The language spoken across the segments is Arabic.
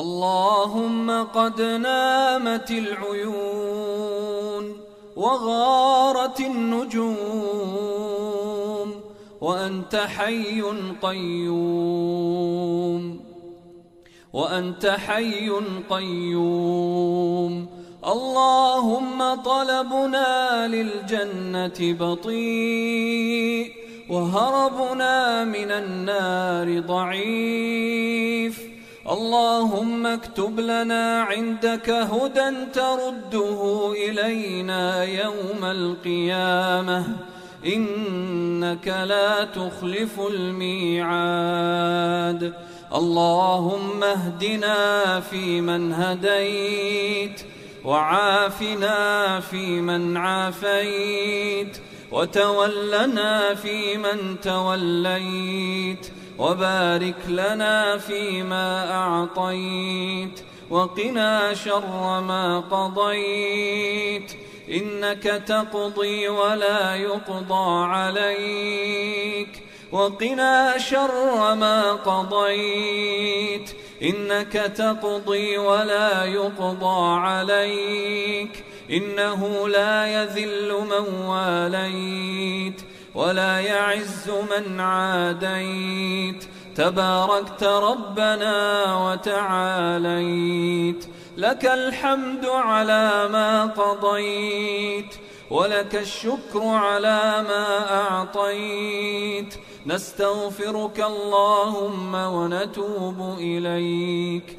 اللهم قد نامت العيون وغارت النجوم وأنت حي قيوم وأنت حي قيوم اللهم طلبنا للجنة بطيء وهربنا من النار ضعيف اللهم اكتب لنا عندك هدى ترده إلينا يوم القيامة. إنك لا تخلف الميعاد. اللهم اهدنا فيمن هديت وعافنا فيمن عافيت وتولنا فيمن توليت. وبارك لنا فيما أعطيت وقنا شر ما قضيت إنك تقضي ولا يقضى عليك وقنا شر ما قضيت إنك تقضي ولا يقضى عليك إنه لا يذل من واليت ولا يعز من عاديت. تباركت ربنا وتعاليت. لك الحمد على ما قضيت ولك الشكر على ما أعطيت. نستغفرك اللهم ونتوب إليك.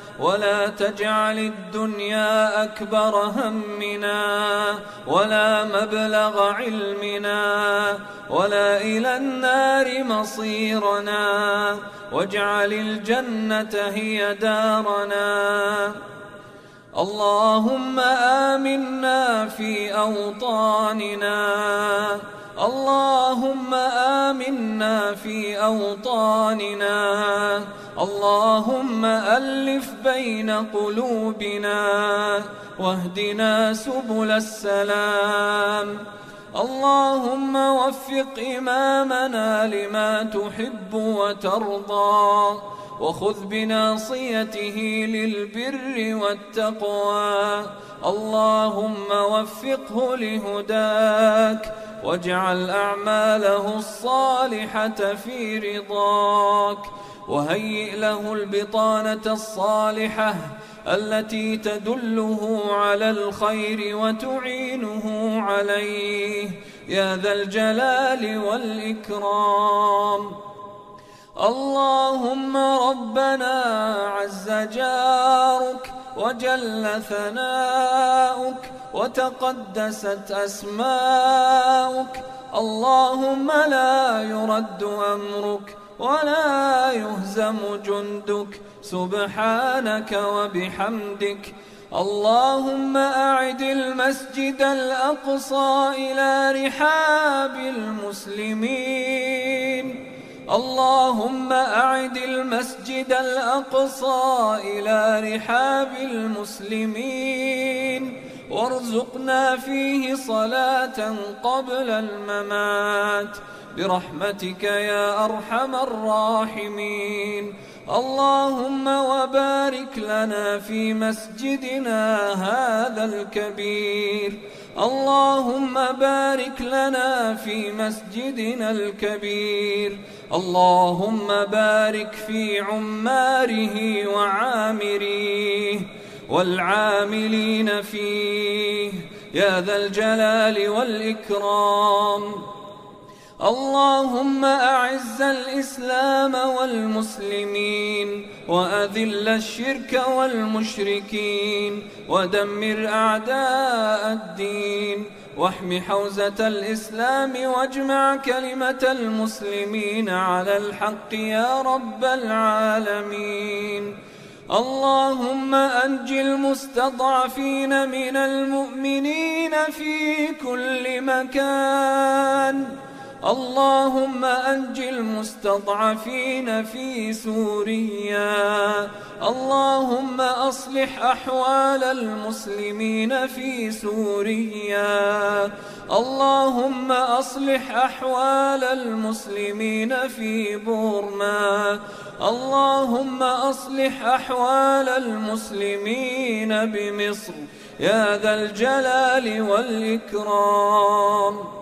ولا تجعل الدنيا أكبر همنا ولا مبلغ علمنا ولا إلى النار مصيرنا واجعل الجنة هي دارنا. اللهم آمنا في أوطاننا. اللهم آمنا في أوطاننا. اللهم ألف بين قلوبنا واهدنا سبل السلام. اللهم وفق إمامنا لما تحب وترضى وخذ بناصيته للبر والتقوى. اللهم وفقه لهداك واجعل أعماله الصالحة في رضاك. وهيئ له البطانة الصالحة التي تدله على الخير وتعينه عليه. يا ذا الجلال والإكرام. اللهم ربنا عز جارك وجل ثناؤك وتقدست أسماؤك. اللهم لا يرد أمرك ولا يهزم جندك. سبحانك وبحمدك. اللهم أعد المسجد الأقصى إلى رحاب المسلمين. اللهم أعد المسجد الأقصى إلى رحاب المسلمين. وارزقنا فيه صلاة قبل الممات. برحمتك يا أرحم الراحمين. اللهم وبارك لنا في مسجدنا هذا الكبير. اللهم بارك لنا في مسجدنا الكبير. اللهم بارك في عماره وعامريه والعاملين فيه يا ذا الجلال والإكرام. اللهم أعز الإسلام والمسلمين وأذل الشرك والمشركين ودمر أعداء الدين واحم حوزة الإسلام واجمع كلمة المسلمين على الحق يا رب العالمين. اللهم أنج المستضعفين من المؤمنين في كل مكان. اللهم أنج المستضعفين في سوريا. اللهم أصلح أحوال المسلمين في سوريا. اللهم أصلح أحوال المسلمين في بورما. اللهم أصلح أحوال المسلمين بمصر. يا ذا الجلال والإكرام.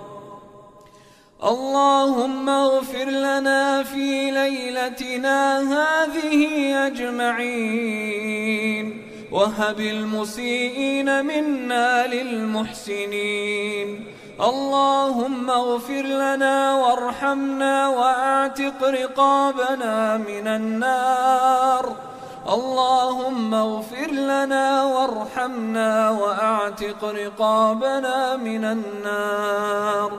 اللهم اغفر لنا في ليلتنا هذه أجمعين. وهب المسيئين منا للمحسنين. اللهم اغفر لنا وارحمنا وأعتق رقابنا من النار. اللهم اغفر لنا وارحمنا وأعتق رقابنا من النار.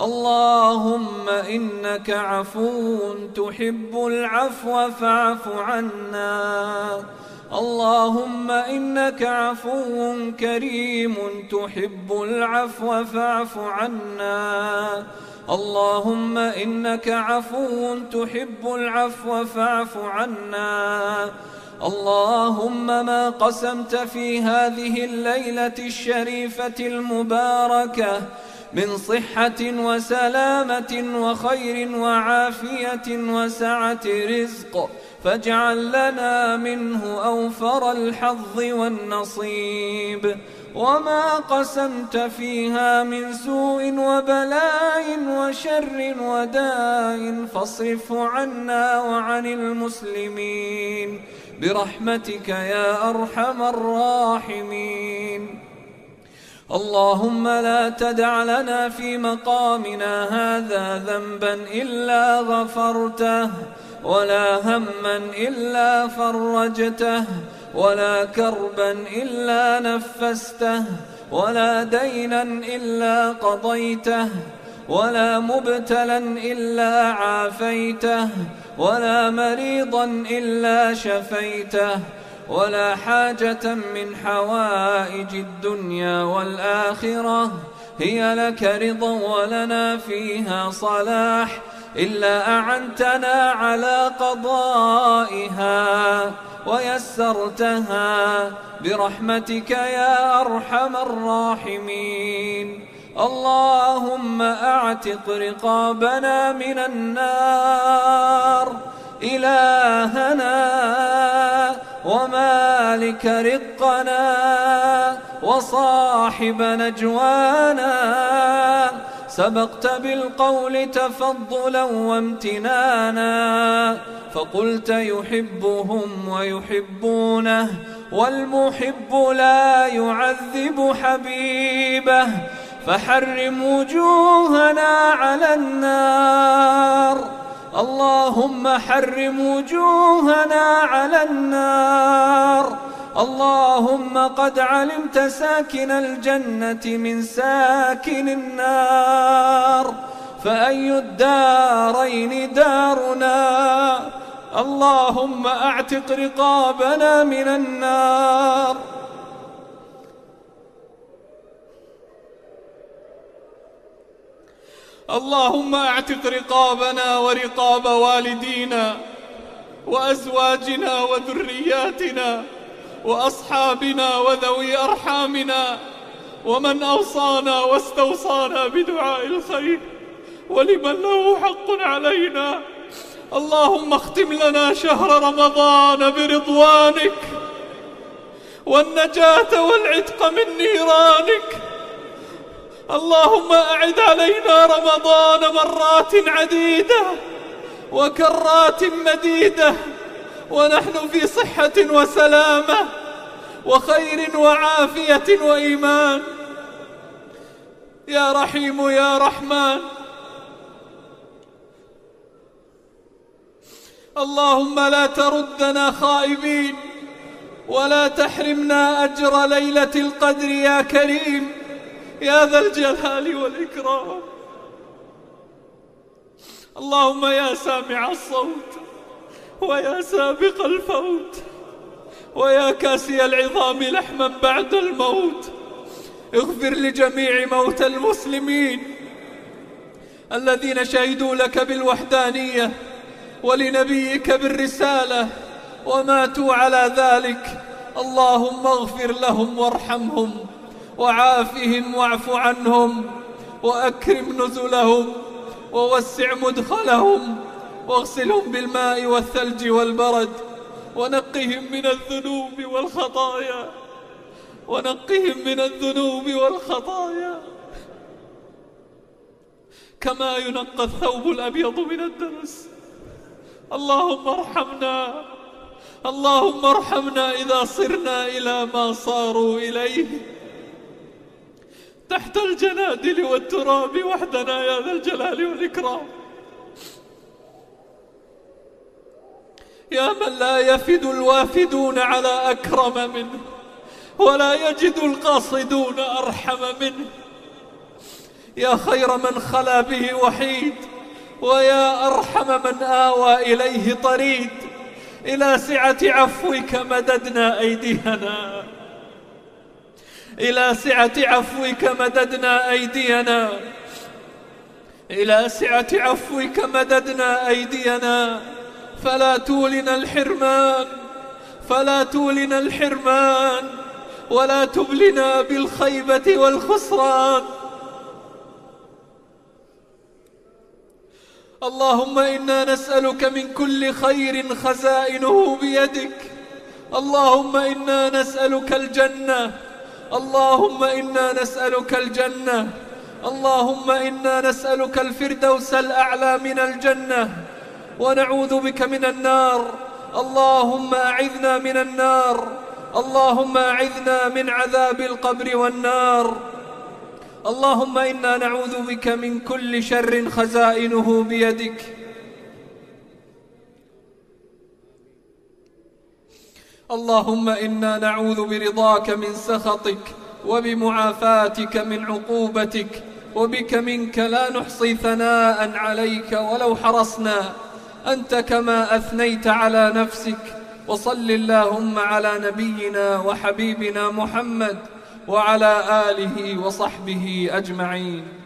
اللهم إنك عفو تحب العفو فاعف عنا. اللهم إنك عفو كريم تحب العفو فاعف عنا. اللهم إنك عفو تحب العفو فاعف عنا. اللهم ما قسمت في هذه الليلة الشريفة المباركة من صحة وسلامة وخير وعافية وسعة رزق فاجعل لنا منه أوفر الحظ والنصيب. وما قسمت فيها من سوء وبلاء وشر وداء فاصرفه عنا وعن المسلمين. برحمتك يا أرحم الراحمين. اللهم لا تدع لنا في مقامنا هذا ذنبا إلا غفرته ولا هما إلا فرجته ولا كربا إلا نفسته ولا دينا إلا قضيته ولا مبتلا إلا عافيته ولا مريضا إلا شفيته. ولا حاجة من حوائج الدنيا والآخرة. هي لك رضا ولنا فيها صلاح. إلا أعنتنا على قضائها ويسرتها. برحمتك يا أرحم الراحمين. اللهم أعتق رقابنا من النار. إلهنا ومالك رقنا وصاحب نجوانا. سبقت بالقول تفضلا وامتنانا فقلت يحبهم ويحبونه والمحب لا يعذب حبيبه. فحرم وجوهنا على النار. اللهم حرم وجوهنا على النار. اللهم قد علمت ساكن الجنة من ساكن النار. فأي الدارين دارنا؟ اللهم أعتق رقابنا من النار. اللهم اعتق رقابنا ورقاب والدينا وأزواجنا وذرياتنا وأصحابنا وذوي أرحامنا ومن أوصانا واستوصانا بدعاء الخير ولمن له حق علينا. اللهم اختم لنا شهر رمضان برضوانك والنجاة والعتق من نيرانك اللهم أعد علينا رمضان مرات عديدة وكرات مديدة ونحن في صحة وسلامة وخير وعافية وإيمان. يا رحيم يا رحمن. اللهم لا تردنا خائبين ولا تحرمنا أجر ليلة القدر يا كريم. يا ذا الجلال والإكرام. اللهم يا سامع الصوت ويا سابق الفوت ويا كاسي العظام لحما بعد الموت. اغفر لجميع موتى المسلمين الذين شهدوا لك بالوحدانية ولنبيك بالرسالة وماتوا على ذلك. اللهم اغفر لهم وارحمهم. وعافهم واعف عنهم وأكرم نزلهم ووسع مدخلهم واغسلهم بالماء والثلج والبرد ونقهم من الذنوب والخطايا ونقهم من الذنوب والخطايا كما ينقى الثوب الأبيض من الدنس. اللهم ارحمنا اللهم ارحمنا إذا صرنا إلى ما صاروا إليه. تحت الجنادل والتراب وحدنا يا ذا الجلال والإكرام. يا من لا يفد الوافدون على أكرم منه ولا يجد القاصدون أرحم منه يا خير من خلا به وحيد ويا أرحم من آوى إليه طريد. إلى سعة عفوك مددنا أيدينا إلى سعة عفوك مددنا أيدينا. إلى سعة عفوك مددنا أيدينا. فلا تولنا الحرمان. فلا تولنا الحرمان. ولا تبلنا بالخيبة والخسران. اللهم إنا نسألك من كل خير خزائنه بيدك. اللهم إنا نسألك الجنة. اللهم إنا نسألك الجنة. اللهم إنا نسألك الفردوس الأعلى من الجنة. ونعوذ بك من النار. اللهم أعذنا من النار. اللهم أعذنا من عذاب القبر والنار. اللهم إنا نعوذ بك من كل شر خزائنه بيدك. اللهم إنا نعوذ برضاك من سخطك وبمعافاتك من عقوبتك وبك منك لا نحصي ثناء عليك ولو حرصنا. أنت كما أثنيت على نفسك. وصل اللهم على نبينا وحبيبنا محمد وعلى آله وصحبه أجمعين.